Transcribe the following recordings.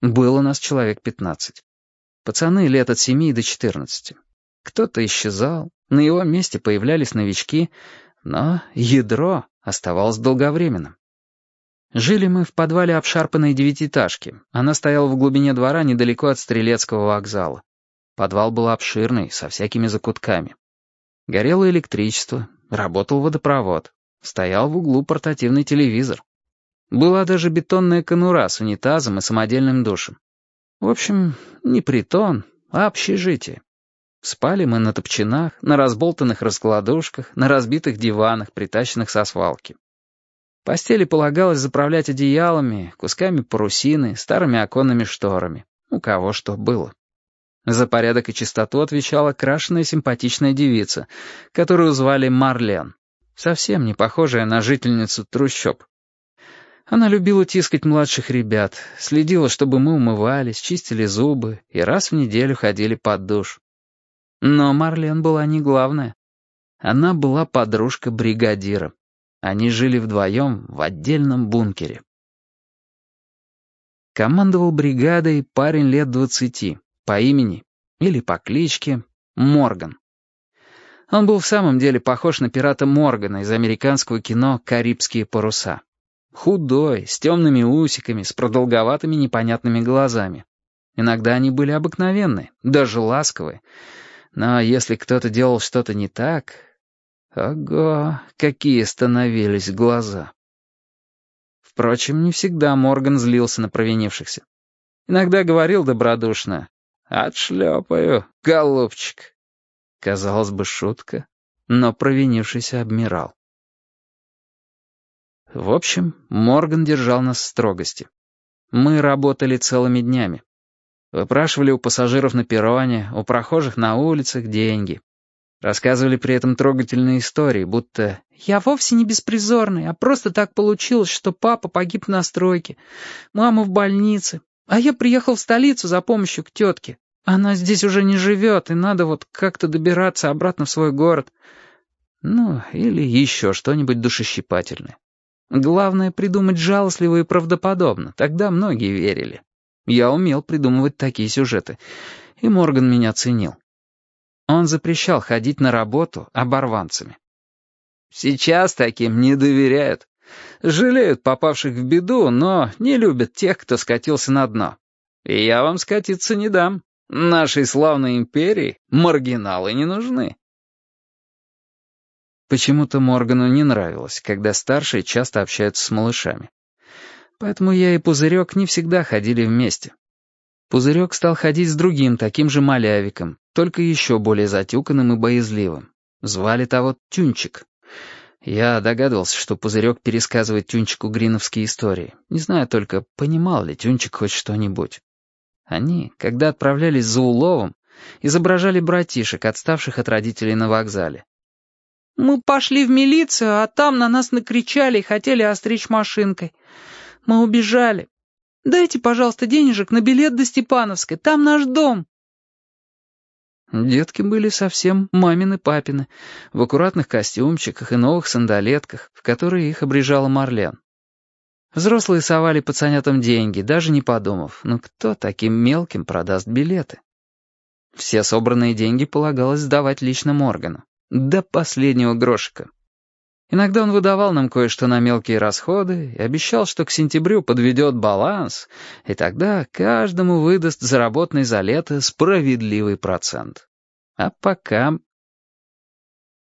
Было нас человек пятнадцать. Пацаны лет от семи до четырнадцати. Кто-то исчезал, на его месте появлялись новички, но ядро оставалось долговременным. Жили мы в подвале обшарпанной девятиэтажки. Она стояла в глубине двора недалеко от Стрелецкого вокзала. Подвал был обширный, со всякими закутками. Горело электричество, работал водопровод. Стоял в углу портативный телевизор. Была даже бетонная конура с унитазом и самодельным душем. В общем, не притон, а общежитие. Спали мы на топчинах, на разболтанных раскладушках, на разбитых диванах, притащенных со свалки. Постели полагалось заправлять одеялами, кусками парусины, старыми оконными шторами. У кого что было. За порядок и чистоту отвечала крашеная симпатичная девица, которую звали Марлен, совсем не похожая на жительницу трущоб. Она любила тискать младших ребят, следила, чтобы мы умывались, чистили зубы и раз в неделю ходили под душ. Но Марлен была не главная. Она была подружка бригадира. Они жили вдвоем в отдельном бункере. Командовал бригадой парень лет двадцати, по имени или по кличке Морган. Он был в самом деле похож на пирата Моргана из американского кино «Карибские паруса». Худой, с темными усиками, с продолговатыми непонятными глазами. Иногда они были обыкновенные, даже ласковые. Но если кто-то делал что-то не так... Ого, какие становились глаза. Впрочем, не всегда Морган злился на провинившихся. Иногда говорил добродушно «Отшлепаю, голубчик». Казалось бы, шутка, но провинившийся обмирал. В общем, Морган держал нас в строгости. Мы работали целыми днями. Выпрашивали у пассажиров на перроне, у прохожих на улицах деньги. Рассказывали при этом трогательные истории, будто «Я вовсе не беспризорный, а просто так получилось, что папа погиб на стройке, мама в больнице, а я приехал в столицу за помощью к тетке. Она здесь уже не живет, и надо вот как-то добираться обратно в свой город». Ну, или еще что-нибудь душещипательное. Главное — придумать жалостливо и правдоподобно, тогда многие верили. Я умел придумывать такие сюжеты, и Морган меня ценил. Он запрещал ходить на работу оборванцами. Сейчас таким не доверяют. Жалеют попавших в беду, но не любят тех, кто скатился на дно. И я вам скатиться не дам. Нашей славной империи маргиналы не нужны. Почему-то Моргану не нравилось, когда старшие часто общаются с малышами. Поэтому я и Пузырек не всегда ходили вместе. Пузырек стал ходить с другим таким же малявиком, только еще более затюканным и боязливым. Звали того Тюнчик. Я догадывался, что Пузырек пересказывает Тюнчику гриновские истории. Не знаю только, понимал ли Тюнчик хоть что-нибудь. Они, когда отправлялись за уловом, изображали братишек, отставших от родителей на вокзале. «Мы пошли в милицию, а там на нас накричали и хотели остричь машинкой. Мы убежали. Дайте, пожалуйста, денежек на билет до Степановской, там наш дом». Детки были совсем мамины-папины, в аккуратных костюмчиках и новых сандалетках, в которые их обрежала Марлен. Взрослые совали пацанятам деньги, даже не подумав, ну кто таким мелким продаст билеты? Все собранные деньги полагалось сдавать лично Моргану. До последнего грошика. Иногда он выдавал нам кое-что на мелкие расходы и обещал, что к сентябрю подведет баланс, и тогда каждому выдаст заработанный за лето справедливый процент. А пока...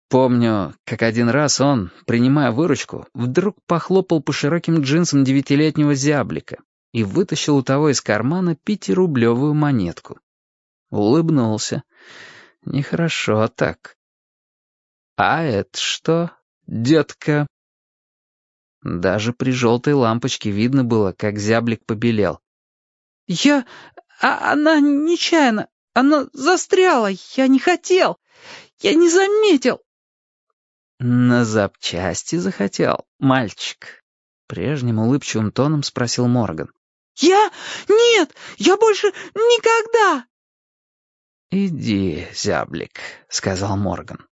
Помню, как один раз он, принимая выручку, вдруг похлопал по широким джинсам девятилетнего зяблика и вытащил у того из кармана пятирублевую монетку. Улыбнулся. Нехорошо так. «А это что?» детка». Даже при желтой лампочке видно было, как зяблик побелел. «Я... А она нечаянно... Она застряла... Я не хотел... Я не заметил...» «На запчасти захотел, мальчик?» Прежним улыбчивым тоном спросил Морган. «Я... Нет! Я больше никогда!» «Иди, зяблик», — сказал Морган.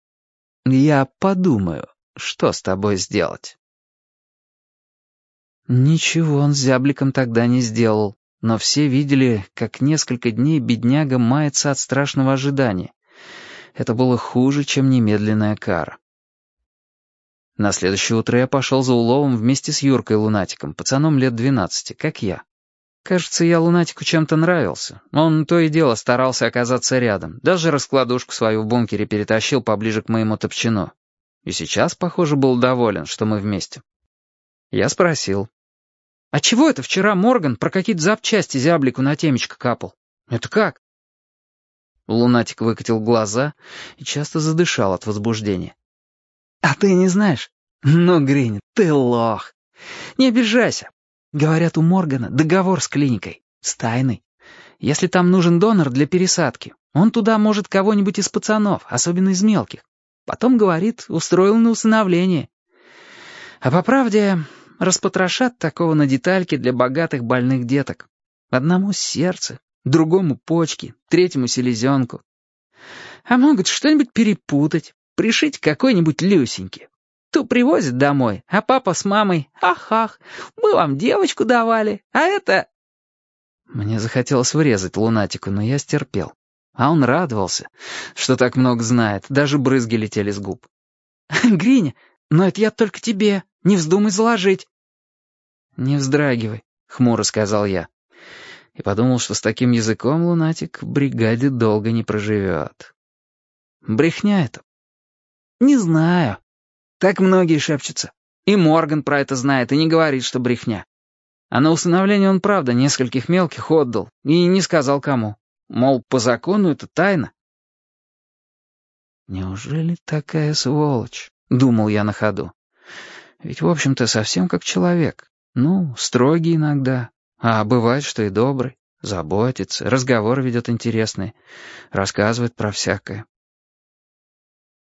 «Я подумаю, что с тобой сделать?» Ничего он с зябликом тогда не сделал. но все видели, как несколько дней бедняга мается от страшного ожидания. Это было хуже, чем немедленная кара. На следующее утро я пошел за уловом вместе с Юркой Лунатиком, пацаном лет двенадцати, как я. Кажется, я Лунатику чем-то нравился. Он то и дело старался оказаться рядом. Даже раскладушку свою в бункере перетащил поближе к моему топчину. И сейчас, похоже, был доволен, что мы вместе. Я спросил. «А чего это вчера Морган про какие-то запчасти зяблику на темечко капал? Это как?» Лунатик выкатил глаза и часто задышал от возбуждения. «А ты не знаешь? Ну, Гринь, ты лох. Не обижайся. Говорят, у Моргана договор с клиникой, с тайной. Если там нужен донор для пересадки, он туда может кого-нибудь из пацанов, особенно из мелких. Потом, говорит, устроил на усыновление. А по правде, распотрошат такого на детальки для богатых больных деток. Одному сердце, другому почки, третьему селезенку. А могут что-нибудь перепутать, пришить какой-нибудь Люсеньке. Ту привозят домой, а папа с мамой «Ах-ах, мы вам девочку давали, а это...» Мне захотелось врезать лунатику, но я стерпел. А он радовался, что так много знает, даже брызги летели с губ. «Гриня, но это я только тебе, не вздумай заложить». «Не вздрагивай», — хмуро сказал я. И подумал, что с таким языком лунатик в бригаде долго не проживет. Брехня это. «Не знаю», так многие шепчутся. И Морган про это знает и не говорит, что брехня. А на усыновление он, правда, нескольких мелких отдал и не сказал кому. Мол, по закону это тайна. «Неужели такая сволочь?» — думал я на ходу. «Ведь, в общем-то, совсем как человек. Ну, строгий иногда, а бывает, что и добрый, заботится, разговор ведет интересный, рассказывает про всякое.